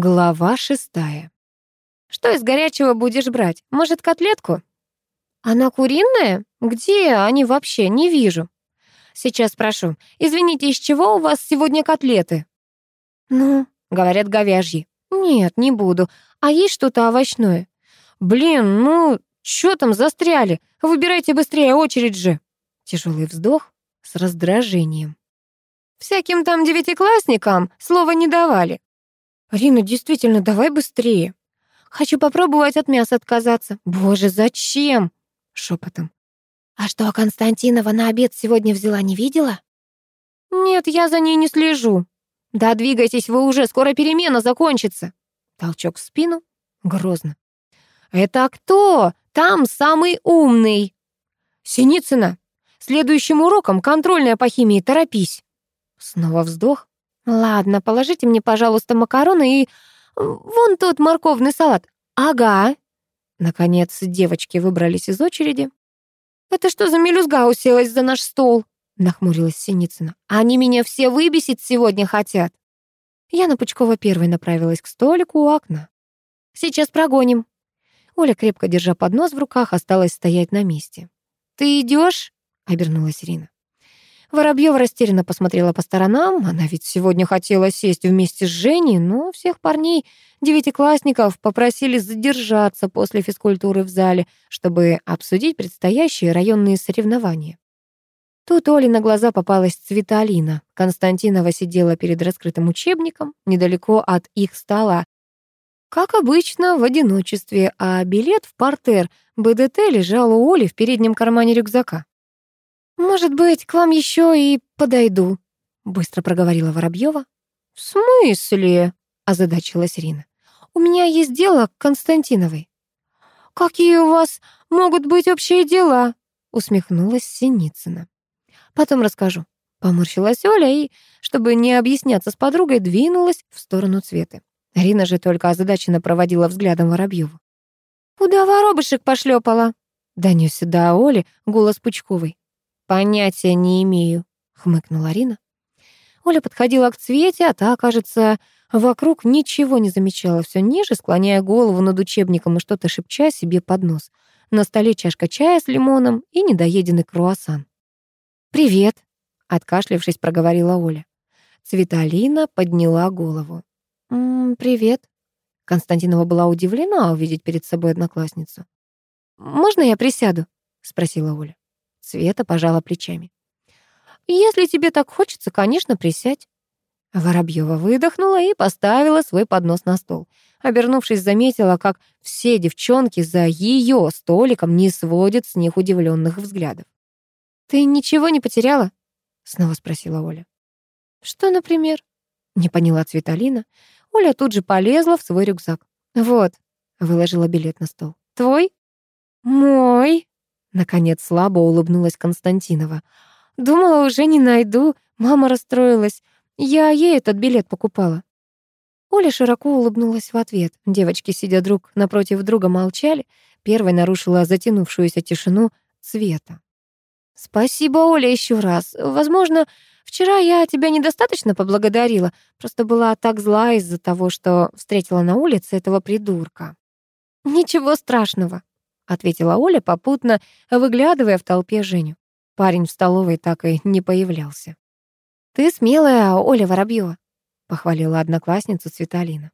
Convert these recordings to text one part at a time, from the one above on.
Глава шестая. «Что из горячего будешь брать? Может, котлетку?» «Она куриная? Где они вообще? Не вижу». «Сейчас спрошу. Извините, из чего у вас сегодня котлеты?» «Ну?» — говорят говяжьи. «Нет, не буду. А есть что-то овощное?» «Блин, ну, чё там застряли? Выбирайте быстрее, очередь же!» Тяжелый вздох с раздражением. «Всяким там девятиклассникам слова не давали. «Рина, действительно, давай быстрее. Хочу попробовать от мяса отказаться». «Боже, зачем?» Шепотом. «А что, Константинова на обед сегодня взяла, не видела?» «Нет, я за ней не слежу». «Да двигайтесь вы уже, скоро перемена закончится». Толчок в спину. Грозно. «Это кто? Там самый умный». «Синицына, следующим уроком контрольная по химии, торопись». Снова вздох. «Ладно, положите мне, пожалуйста, макароны и вон тот морковный салат». «Ага». Наконец девочки выбрались из очереди. «Это что за мелюзга уселась за наш стол?» нахмурилась Синицына. «Они меня все выбесить сегодня хотят». Яна Пучкова первой направилась к столику у окна. «Сейчас прогоним». Оля, крепко держа поднос в руках, осталась стоять на месте. «Ты идешь? обернулась Ирина. Воробьева растерянно посмотрела по сторонам. Она ведь сегодня хотела сесть вместе с Женей, но всех парней, девятиклассников, попросили задержаться после физкультуры в зале, чтобы обсудить предстоящие районные соревнования. Тут Оле на глаза попалась Цветалина. Константинова сидела перед раскрытым учебником, недалеко от их стола. Как обычно, в одиночестве, а билет в портер БДТ лежал у Оли в переднем кармане рюкзака. «Может быть, к вам еще и подойду», — быстро проговорила Воробьева. «В смысле?» — озадачилась Рина. «У меня есть дело к Константиновой». «Какие у вас могут быть общие дела?» — усмехнулась Синицына. «Потом расскажу». Поморщилась Оля и, чтобы не объясняться с подругой, двинулась в сторону Цветы. Рина же только озадаченно проводила взглядом Воробьеву. «Куда воробышек пошлепала?» — донесся до Оли голос Пучковой. «Понятия не имею», — хмыкнула Рина. Оля подходила к Цвете, а та, кажется, вокруг ничего не замечала, все ниже, склоняя голову над учебником и что-то шепча себе под нос. На столе чашка чая с лимоном и недоеденный круассан. «Привет», — откашлившись, проговорила Оля. Цветалина подняла голову. «М -м, «Привет». Константинова была удивлена увидеть перед собой одноклассницу. «Можно я присяду?» — спросила Оля. Света пожала плечами. «Если тебе так хочется, конечно, присядь». Воробьева выдохнула и поставила свой поднос на стол. Обернувшись, заметила, как все девчонки за ее столиком не сводят с них удивленных взглядов. «Ты ничего не потеряла?» — снова спросила Оля. «Что, например?» — не поняла Цветалина. Оля тут же полезла в свой рюкзак. «Вот», — выложила билет на стол. «Твой?» «Мой», Наконец слабо улыбнулась Константинова. «Думала, уже не найду. Мама расстроилась. Я ей этот билет покупала». Оля широко улыбнулась в ответ. Девочки, сидя друг напротив друга, молчали. Первой нарушила затянувшуюся тишину Света. «Спасибо, Оля, еще раз. Возможно, вчера я тебя недостаточно поблагодарила. Просто была так зла из-за того, что встретила на улице этого придурка». «Ничего страшного», ответила Оля, попутно выглядывая в толпе Женю. Парень в столовой так и не появлялся. «Ты смелая, Оля Воробьева», — похвалила одноклассницу Цветалина.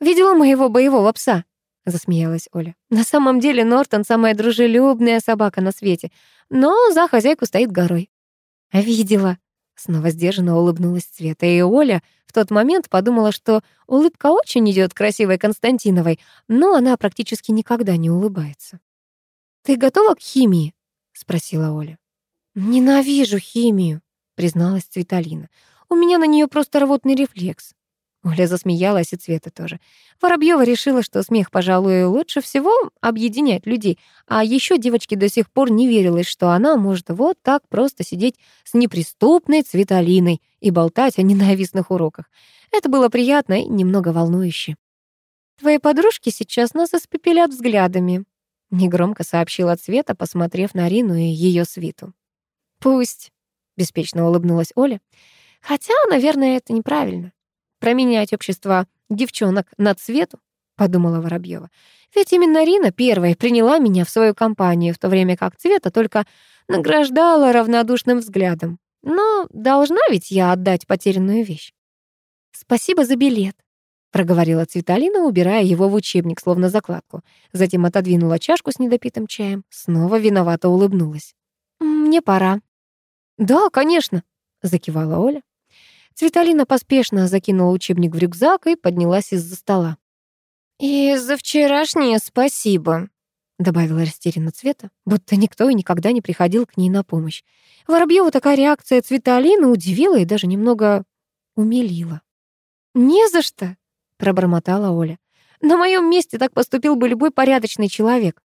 «Видела моего боевого пса?» — засмеялась Оля. «На самом деле Нортон — самая дружелюбная собака на свете, но за хозяйку стоит горой». «Видела», Снова сдержанно улыбнулась Света, и Оля в тот момент подумала, что улыбка очень идет красивой Константиновой, но она практически никогда не улыбается. «Ты готова к химии?» — спросила Оля. «Ненавижу химию», — призналась Цветалина. «У меня на нее просто рвотный рефлекс». Оля засмеялась, и Цвета тоже. Воробьева решила, что смех, пожалуй, лучше всего объединяет людей, а еще девочке до сих пор не верилось, что она может вот так просто сидеть с неприступной Цветалиной и болтать о ненавистных уроках. Это было приятно и немного волнующе. «Твои подружки сейчас нас испепелят взглядами», — негромко сообщила Цвета, посмотрев на Рину и ее свиту. «Пусть», — беспечно улыбнулась Оля. «Хотя, наверное, это неправильно. Променять общество девчонок на цвету, подумала Воробьева. Ведь именно Рина первая приняла меня в свою компанию, в то время как Цвета только награждала равнодушным взглядом. Но должна ведь я отдать потерянную вещь. Спасибо за билет, проговорила Цветалина, убирая его в учебник, словно закладку. Затем отодвинула чашку с недопитым чаем, снова виновато улыбнулась. «Мне пора». «Да, конечно», — закивала Оля. Цветалина поспешно закинула учебник в рюкзак и поднялась из-за стола. «И за вчерашнее спасибо», — добавила растерянно Цвета, будто никто и никогда не приходил к ней на помощь. Воробьёва такая реакция Цветалины удивила и даже немного умилила. «Не за что», пробормотала Оля. На моем месте так поступил бы любой порядочный человек.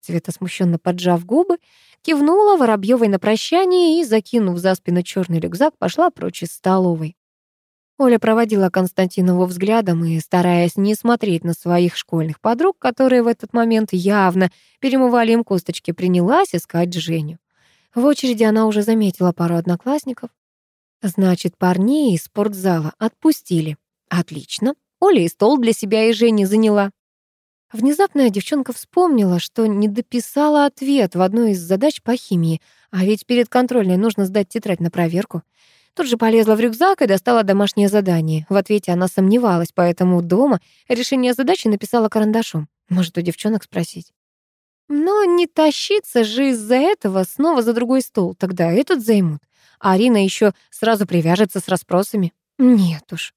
Света, смущенно поджав губы, кивнула Воробьевой на прощание и, закинув за спину черный рюкзак, пошла прочь из столовой. Оля проводила Константинову взглядом и, стараясь не смотреть на своих школьных подруг, которые в этот момент явно перемывали им косточки, принялась искать Женю. В очереди она уже заметила пару одноклассников. Значит, парней из спортзала отпустили. Отлично. Оля и стол для себя и Жени заняла. Внезапно девчонка вспомнила, что не дописала ответ в одной из задач по химии, а ведь перед контрольной нужно сдать тетрадь на проверку. Тут же полезла в рюкзак и достала домашнее задание. В ответе она сомневалась, поэтому дома решение задачи написала карандашом. Может, у девчонок спросить. Но не тащиться же из-за этого снова за другой стол, тогда этот займут. А Арина еще сразу привяжется с расспросами. Нет уж.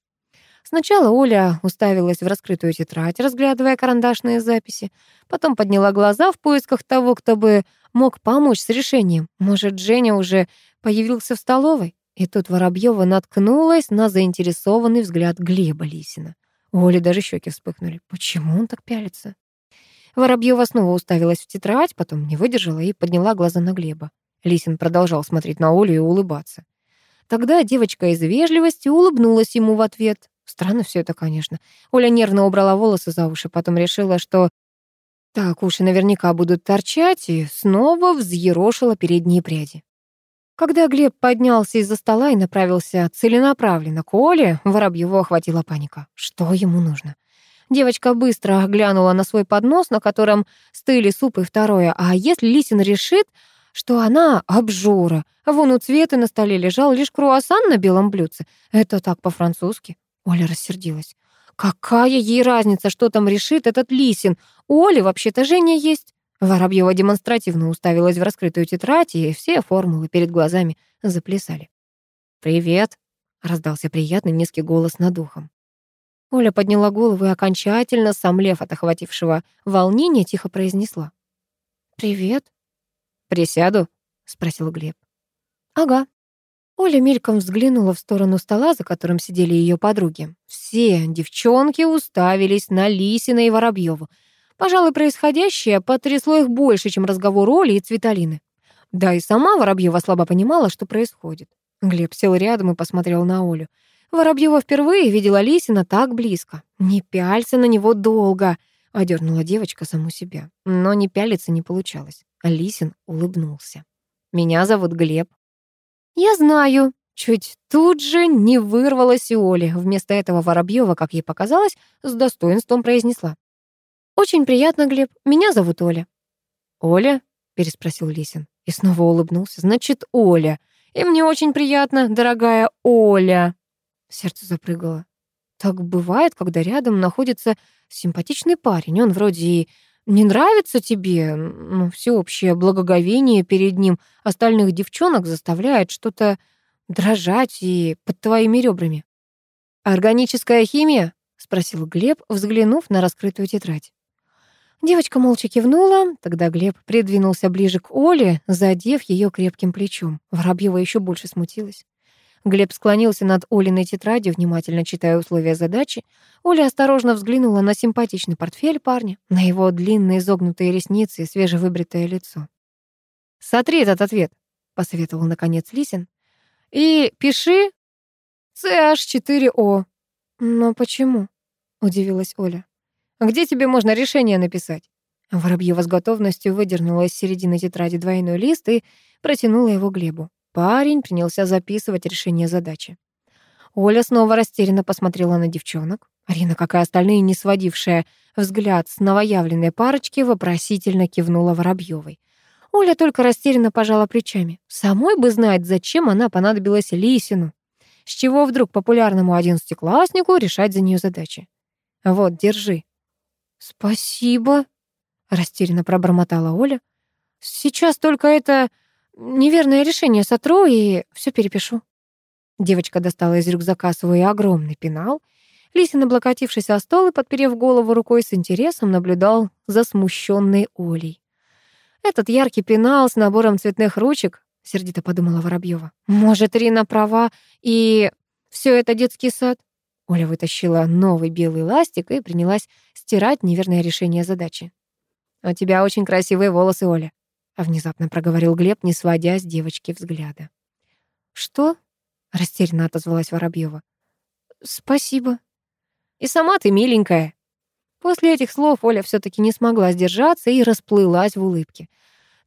Сначала Оля уставилась в раскрытую тетрадь, разглядывая карандашные записи. Потом подняла глаза в поисках того, кто бы мог помочь с решением. Может, Женя уже появился в столовой? И тут Воробьева наткнулась на заинтересованный взгляд Глеба Лисина. У Оли даже щеки вспыхнули. Почему он так пялится? Воробьева снова уставилась в тетрадь, потом не выдержала и подняла глаза на Глеба. Лисин продолжал смотреть на Олю и улыбаться. Тогда девочка из вежливости улыбнулась ему в ответ. Странно все это, конечно. Оля нервно убрала волосы за уши, потом решила, что так уши наверняка будут торчать, и снова взъерошила передние пряди. Когда Глеб поднялся из-за стола и направился целенаправленно к Оле, Воробьеву охватила паника. Что ему нужно? Девочка быстро глянула на свой поднос, на котором стыли суп и второе. А если Лисин решит, что она обжора? Вон у Цветы на столе лежал лишь круассан на белом блюдце. Это так по-французски. Оля рассердилась. Какая ей разница, что там решит этот Лисин? У Оли вообще-то Женя есть. Воробьева демонстративно уставилась в раскрытую тетрадь, и все формулы перед глазами заплясали. «Привет», — раздался приятный низкий голос над ухом. Оля подняла голову и, окончательно сомлев от охватившего волнения, тихо произнесла. «Привет». «Присяду?» — спросил Глеб. «Ага», Оля мельком взглянула в сторону стола, за которым сидели ее подруги. Все девчонки уставились на Лисина и Воробьеву. Пожалуй, происходящее потрясло их больше, чем разговор Оли и Цветалины. Да и сама Воробьева слабо понимала, что происходит. Глеб сел рядом и посмотрел на Олю. Воробьева впервые видела Лисина так близко. «Не пялься на него долго», — одернула девочка саму себя. Но не пялиться не получалось. Лисин улыбнулся. «Меня зовут Глеб. «Я знаю». Чуть тут же не вырвалась и Оля. Вместо этого Воробьева, как ей показалось, с достоинством произнесла. «Очень приятно, Глеб. Меня зовут Оля». «Оля?» — переспросил Лисин. И снова улыбнулся. «Значит, Оля. И мне очень приятно, дорогая Оля». Сердце запрыгало. Так бывает, когда рядом находится симпатичный парень. Он вроде и не нравится тебе, ну, всеобщее благоговение перед ним остальных девчонок заставляет что-то дрожать и под твоими ребрами. «Органическая химия?» — спросил Глеб, взглянув на раскрытую тетрадь. Девочка молча кивнула, тогда Глеб придвинулся ближе к Оле, задев ее крепким плечом. Воробьева еще больше смутилась. Глеб склонился над Олиной тетрадью, внимательно читая условия задачи. Оля осторожно взглянула на симпатичный портфель парня, на его длинные изогнутые ресницы и свежевыбритое лицо. «Сотри этот ответ», — посоветовал наконец Лисин. «И пиши CH4O». «Но почему?» — удивилась Оля. «Где тебе можно решение написать?» Воробьева с готовностью выдернула из середины тетради двойной лист и протянула его Глебу. Парень принялся записывать решение задачи. Оля снова растерянно посмотрела на девчонок. Арина, как и остальные, не сводившая взгляд с новоявленной парочки, вопросительно кивнула Воробьевой. Оля только растерянно пожала плечами. Самой бы знать, зачем она понадобилась Лисину. С чего вдруг популярному одиннадцатикласснику решать за нее задачи? Вот, держи. Спасибо, растерянно пробормотала Оля. Сейчас только это неверное решение сотру и все перепишу. Девочка достала из рюкзака свой огромный пенал. Лисин, облокотившись о стол и подперев голову рукой, с интересом наблюдал за смущенной Олей. Этот яркий пенал с набором цветных ручек, сердито подумала Воробьева. Может, Рина права, и все это детский сад? Оля вытащила новый белый ластик и принялась стирать неверное решение задачи. «У тебя очень красивые волосы, Оля», — внезапно проговорил Глеб, не сводя с девочки взгляда. «Что?» — растерянно отозвалась Воробьева. «Спасибо». «И сама ты миленькая». После этих слов Оля все таки не смогла сдержаться и расплылась в улыбке.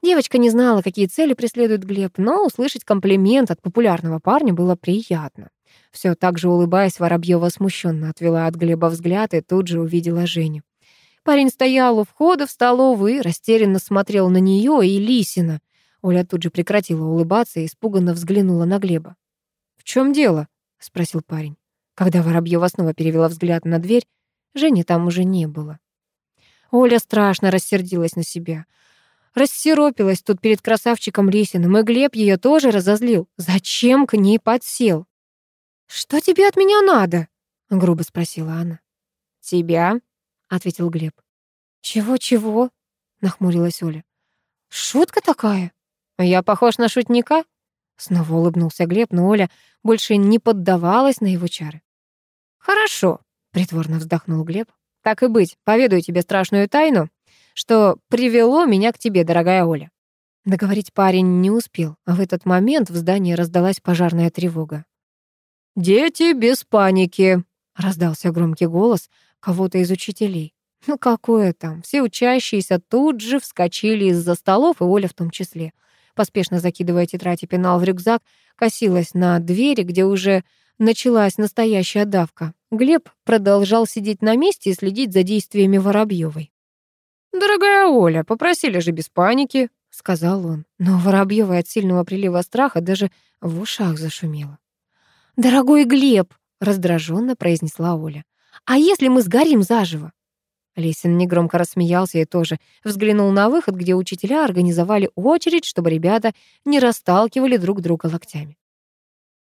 Девочка не знала, какие цели преследует Глеб, но услышать комплимент от популярного парня было приятно. Все так же улыбаясь, Воробьева смущенно отвела от Глеба взгляд и тут же увидела Женю. Парень стоял у входа в столовую и растерянно смотрел на нее и Лисина. Оля тут же прекратила улыбаться и испуганно взглянула на Глеба. «В чем дело?» — спросил парень. Когда Воробьева снова перевела взгляд на дверь, Жени там уже не было. Оля страшно рассердилась на себя. Рассеропилась тут перед красавчиком Лисиным, и Глеб ее тоже разозлил. Зачем к ней подсел? «Что тебе от меня надо?» — грубо спросила она. «Тебя?» — ответил Глеб. «Чего-чего?» — нахмурилась Оля. «Шутка такая?» «Я похож на шутника?» Снова улыбнулся Глеб, но Оля больше не поддавалась на его чары. «Хорошо», — притворно вздохнул Глеб. «Так и быть, поведаю тебе страшную тайну, что привело меня к тебе, дорогая Оля». Договорить парень не успел, а в этот момент в здании раздалась пожарная тревога. «Дети без паники!» — раздался громкий голос кого-то из учителей. Ну какое там, все учащиеся тут же вскочили из-за столов, и Оля в том числе. Поспешно закидывая тетрадь и пенал в рюкзак, косилась на двери, где уже началась настоящая давка. Глеб продолжал сидеть на месте и следить за действиями Воробьевой. «Дорогая Оля, попросили же без паники», — сказал он. Но Воробьева от сильного прилива страха даже в ушах зашумела. «Дорогой Глеб!» — раздраженно произнесла Оля. «А если мы сгорим заживо?» Лесин негромко рассмеялся и тоже взглянул на выход, где учителя организовали очередь, чтобы ребята не расталкивали друг друга локтями.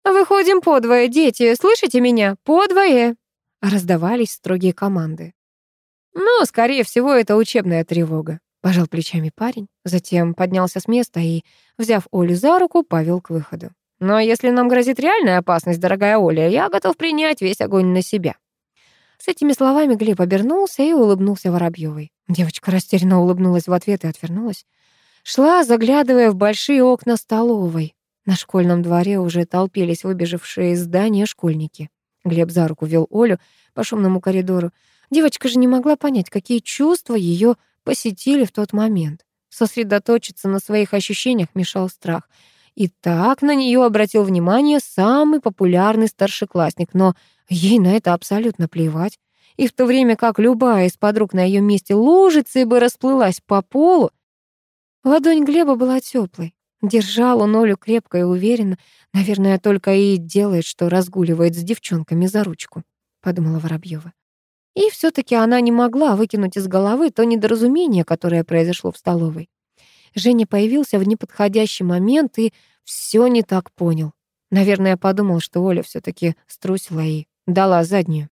«Выходим подвое, дети, слышите меня? Подвое!» Раздавались строгие команды. «Ну, скорее всего, это учебная тревога», — пожал плечами парень. Затем поднялся с места и, взяв Олю за руку, повел к выходу. Но если нам грозит реальная опасность, дорогая Оля, я готов принять весь огонь на себя». С этими словами Глеб обернулся и улыбнулся Воробьевой. Девочка растерянно улыбнулась в ответ и отвернулась. Шла, заглядывая в большие окна столовой. На школьном дворе уже толпились выбежавшие из здания школьники. Глеб за руку вел Олю по шумному коридору. Девочка же не могла понять, какие чувства ее посетили в тот момент. Сосредоточиться на своих ощущениях мешал страх — и так на нее обратил внимание самый популярный старшеклассник, но ей на это абсолютно плевать. И в то время как любая из подруг на ее месте лужицей бы расплылась по полу, ладонь Глеба была теплой. Держал он Олю крепко и уверенно. Наверное, только и делает, что разгуливает с девчонками за ручку, подумала Воробьева. И все таки она не могла выкинуть из головы то недоразумение, которое произошло в столовой. Женя появился в неподходящий момент и все не так понял. Наверное, подумал, что Оля все таки струсила и дала заднюю.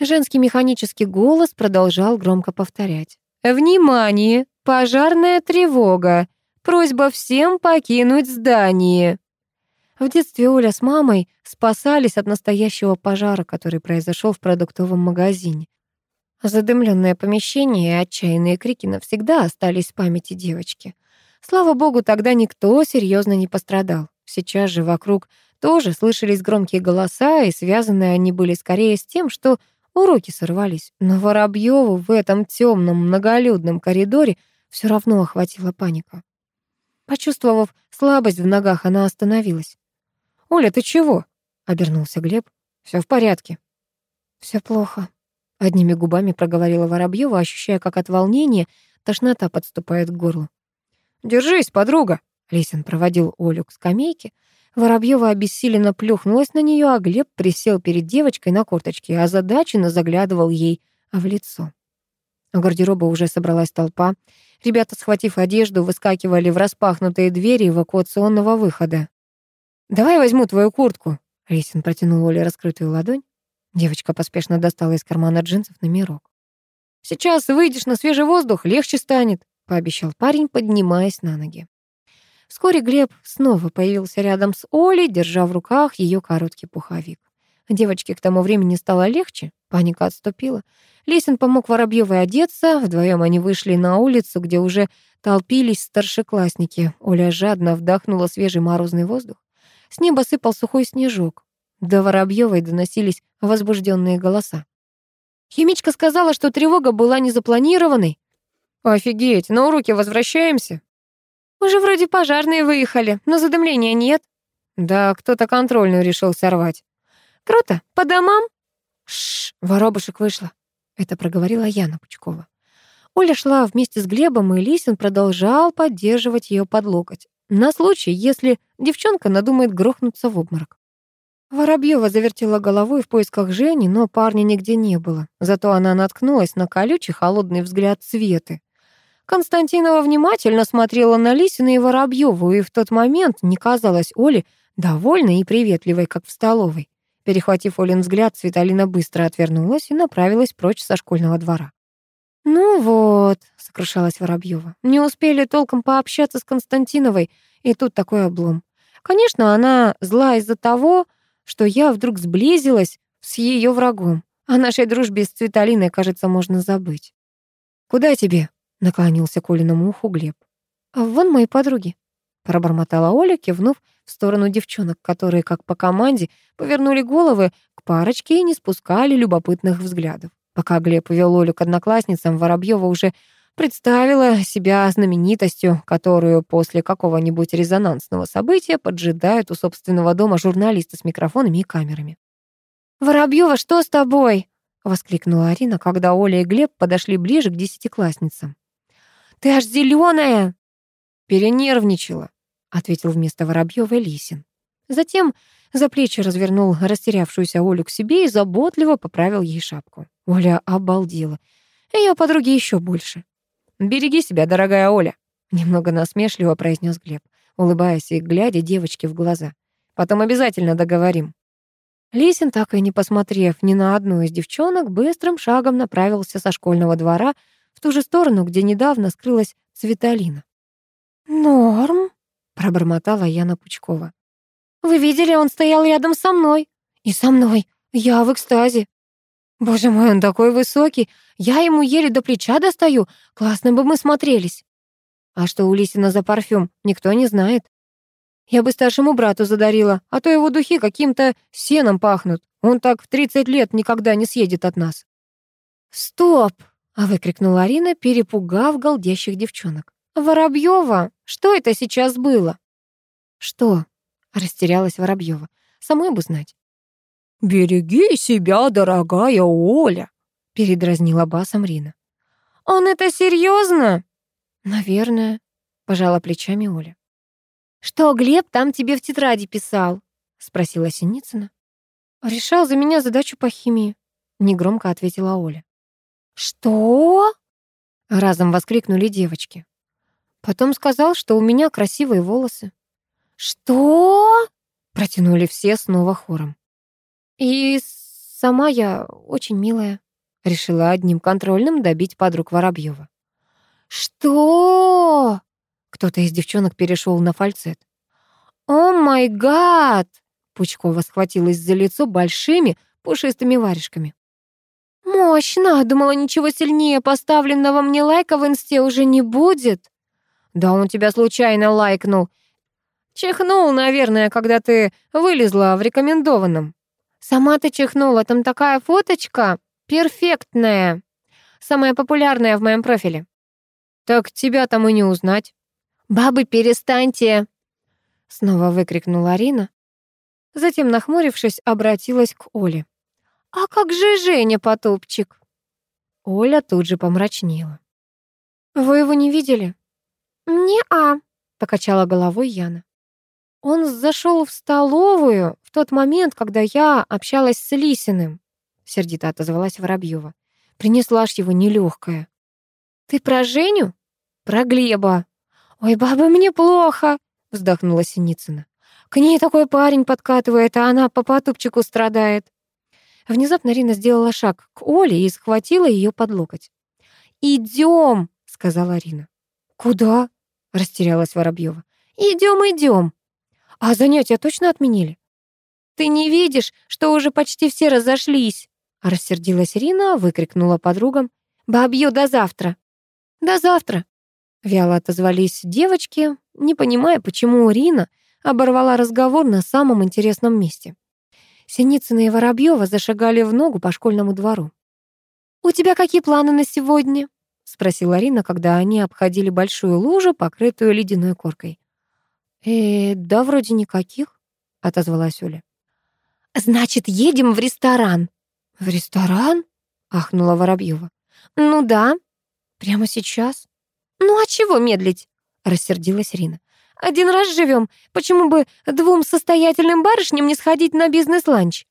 Женский механический голос продолжал громко повторять. «Внимание! Пожарная тревога! Просьба всем покинуть здание!» В детстве Оля с мамой спасались от настоящего пожара, который произошел в продуктовом магазине. Задымленное помещение и отчаянные крики навсегда остались в памяти девочки. Слава богу, тогда никто серьезно не пострадал. Сейчас же вокруг тоже слышались громкие голоса, и связаны они были скорее с тем, что уроки сорвались. Но Воробьеву в этом темном многолюдном коридоре все равно охватила паника. Почувствовав слабость в ногах, она остановилась. «Оля, ты чего?» — обернулся Глеб. Все в порядке», Все плохо», — одними губами проговорила Воробьева, ощущая, как от волнения тошнота подступает к горлу. «Держись, подруга!» Лисин проводил Олю к скамейке. Воробьева обессиленно плюхнулась на нее, а Глеб присел перед девочкой на корточке, а задаченно заглядывал ей в лицо. У гардероба уже собралась толпа. Ребята, схватив одежду, выскакивали в распахнутые двери эвакуационного выхода. «Давай возьму твою куртку», — Лисин протянул Оле раскрытую ладонь. Девочка поспешно достала из кармана джинсов номерок. «Сейчас выйдешь на свежий воздух, легче станет», — пообещал парень, поднимаясь на ноги. Вскоре Глеб снова появился рядом с Олей, держа в руках ее короткий пуховик. Девочке к тому времени стало легче, паника отступила. Лесин помог Воробьевой одеться, вдвоем они вышли на улицу, где уже толпились старшеклассники. Оля жадно вдохнула свежий морозный воздух. С неба сыпал сухой снежок. До Воробьевой доносились возбужденные голоса. Химичка сказала, что тревога была незапланированной. «Офигеть, на уроки возвращаемся?» Уже вроде пожарные выехали, но задымления нет. Да, кто-то контрольную решил сорвать. Круто, по домам? Шш, воробушек вышла. Это проговорила Яна Пучкова. Оля шла вместе с Глебом, и Лисин продолжал поддерживать ее под локоть. На случай, если девчонка надумает грохнуться в обморок. Воробьева завертела головой в поисках Жени, но парня нигде не было. Зато она наткнулась на колючий холодный взгляд Светы. Константинова внимательно смотрела на Лисина и Воробьеву, и в тот момент не казалась Оле довольной и приветливой, как в столовой. Перехватив Олин взгляд, Светалина быстро отвернулась и направилась прочь со школьного двора. «Ну вот», — сокрушалась Воробьева, — «не успели толком пообщаться с Константиновой, и тут такой облом. Конечно, она зла из-за того, что я вдруг сблизилась с ее врагом. О нашей дружбе с Цветалиной, кажется, можно забыть». «Куда тебе?» Наклонился к Олиному уху Глеб. «А вон мои подруги», — пробормотала Оля, кивнув в сторону девчонок, которые, как по команде, повернули головы к парочке и не спускали любопытных взглядов. Пока Глеб вел Олю к одноклассницам, Воробьева уже представила себя знаменитостью, которую после какого-нибудь резонансного события поджидают у собственного дома журналисты с микрофонами и камерами. «Воробьева, что с тобой?» — воскликнула Арина, когда Оля и Глеб подошли ближе к десятиклассницам. Ты аж зеленая!» «Перенервничала», — ответил вместо Воробьёва Лисин. Затем за плечи развернул растерявшуюся Олю к себе и заботливо поправил ей шапку. Оля обалдела. Ее подруги еще больше. «Береги себя, дорогая Оля», — немного насмешливо произнес Глеб, улыбаясь и глядя девочке в глаза. «Потом обязательно договорим». Лисин, так и не посмотрев ни на одну из девчонок, быстрым шагом направился со школьного двора в ту же сторону, где недавно скрылась Цветалина. «Норм», — пробормотала Яна Пучкова. «Вы видели, он стоял рядом со мной. И со мной. Я в экстазе. Боже мой, он такой высокий. Я ему еле до плеча достаю. Классно бы мы смотрелись. А что у Лисина за парфюм, никто не знает. Я бы старшему брату задарила, а то его духи каким-то сеном пахнут. Он так в 30 лет никогда не съедет от нас. Стоп! А выкрикнула Арина, перепугав голдящих девчонок. «Воробьева, что это сейчас было?» «Что?» — растерялась Воробьева. «Самой бы знать». «Береги себя, дорогая Оля!» — передразнила басом Рина. «Он это серьезно? «Наверное», — пожала плечами Оля. «Что Глеб там тебе в тетради писал?» — спросила Синицына. «Решал за меня задачу по химии», — негромко ответила Оля. «Что?» — разом воскликнули девочки. Потом сказал, что у меня красивые волосы. «Что?» — протянули все снова хором. «И сама я очень милая», — решила одним контрольным добить подруг Воробьева. «Что?» — кто-то из девчонок перешел на фальцет. «О май гад!» — Пучкова схватилась за лицо большими пушистыми варежками. «Мощно! Думала, ничего сильнее поставленного мне лайка в инсте уже не будет». «Да он тебя случайно лайкнул. Чихнул, наверное, когда ты вылезла в рекомендованном». «Сама ты чихнула, там такая фоточка перфектная. Самая популярная в моем профиле». «Так тебя там и не узнать». «Бабы, перестаньте!» Снова выкрикнула Арина. Затем, нахмурившись, обратилась к Оле. «А как же Женя Потупчик?» Оля тут же помрачнела. «Вы его не видели?» «Не-а», — покачала головой Яна. «Он зашел в столовую в тот момент, когда я общалась с Лисиным», — сердито отозвалась Воробьева. «Принесла ж его нелегкая». «Ты про Женю?» «Про Глеба». «Ой, баба, мне плохо», — вздохнула Синицына. «К ней такой парень подкатывает, а она по потупчику страдает». Внезапно Рина сделала шаг к Оле и схватила ее под локоть. «Идем!» — сказала Рина. «Куда?» — растерялась Воробьева. «Идем, идем!» «А занятия точно отменили?» «Ты не видишь, что уже почти все разошлись?» Рассердилась Рина, выкрикнула подругам. «Бабью до завтра!» «До завтра!» Вяло отозвались девочки, не понимая, почему Рина оборвала разговор на самом интересном месте. Синицына и Воробьева зашагали в ногу по школьному двору. «У тебя какие планы на сегодня?» — спросила Рина, когда они обходили большую лужу, покрытую ледяной коркой. «Э, да вроде никаких», — отозвалась Оля. «Значит, едем в ресторан». «В ресторан?» — ахнула Воробьева. «Ну да». «Прямо сейчас?» «Ну а чего медлить?» — рассердилась Рина. Один раз живем, почему бы двум состоятельным барышням не сходить на бизнес-ланч?»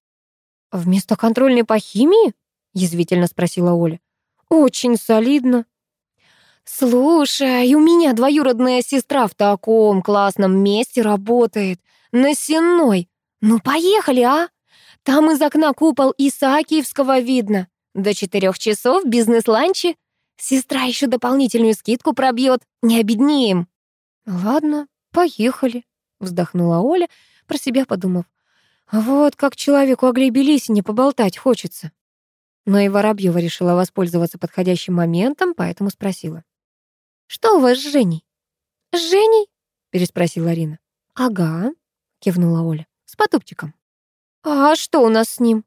«Вместо контрольной по химии?» — язвительно спросила Оля. «Очень солидно». «Слушай, у меня двоюродная сестра в таком классном месте работает. На Сенной. Ну, поехали, а? Там из окна купол Исаакиевского видно. До четырех часов бизнес-ланчи. Сестра еще дополнительную скидку пробьет. Не обеднеем». «Ладно, «Поехали», — вздохнула Оля, про себя подумав. «Вот как человеку о Глебе Лисине поболтать хочется». Но и Воробьева решила воспользоваться подходящим моментом, поэтому спросила. «Что у вас с Женей?» «С Женей?» — переспросила Арина. «Ага», — кивнула Оля, — «с потупчиком». «А что у нас с ним?»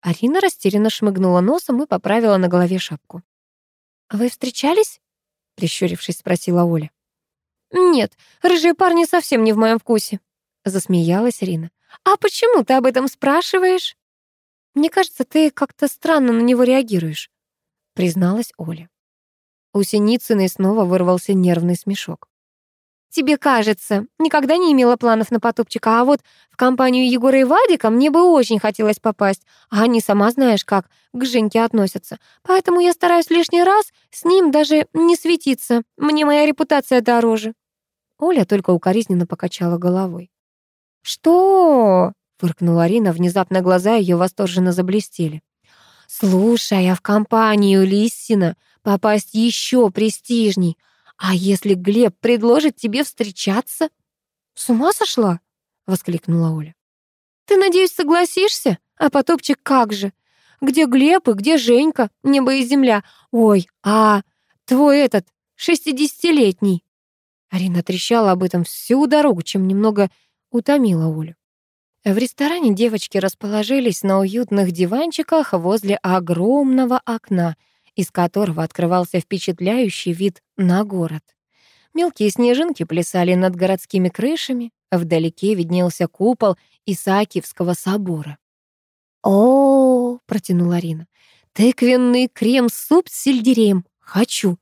Арина растерянно шмыгнула носом и поправила на голове шапку. «Вы встречались?» — прищурившись, спросила Оля. «Нет, рыжие парни совсем не в моем вкусе», — засмеялась Рина. «А почему ты об этом спрашиваешь?» «Мне кажется, ты как-то странно на него реагируешь», — призналась Оля. У Синицыной снова вырвался нервный смешок. «Тебе кажется, никогда не имела планов на потупчика, а вот в компанию Егора и Вадика мне бы очень хотелось попасть, а они, сама знаешь как, к Женьке относятся. Поэтому я стараюсь лишний раз с ним даже не светиться. Мне моя репутация дороже». Оля только укоризненно покачала головой. «Что?» — фыркнула Арина, внезапно глаза ее восторженно заблестели. «Слушай, а в компанию Лиссина попасть еще престижней. А если Глеб предложит тебе встречаться?» «С ума сошла?» — воскликнула Оля. «Ты, надеюсь, согласишься? А потопчик как же? Где Глеб и где Женька? Небо и земля. Ой, а твой этот, шестидесятилетний?» Арина трещала об этом всю дорогу, чем немного утомила Олю. В ресторане девочки расположились на уютных диванчиках возле огромного окна, из которого открывался впечатляющий вид на город. Мелкие снежинки плясали над городскими крышами, вдалеке виднелся купол Исаакиевского собора. «О, — протянула Рина, — тыквенный крем-суп с сельдереем. Хочу.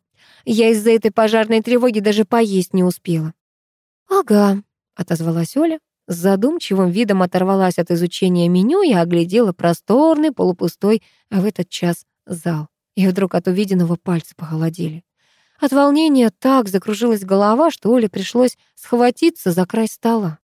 Я из-за этой пожарной тревоги даже поесть не успела». «Ага», — отозвалась Оля, с задумчивым видом оторвалась от изучения меню и оглядела просторный, полупустой в этот час зал. И вдруг от увиденного пальцы похолодели. От волнения так закружилась голова, что Оле пришлось схватиться за край стола.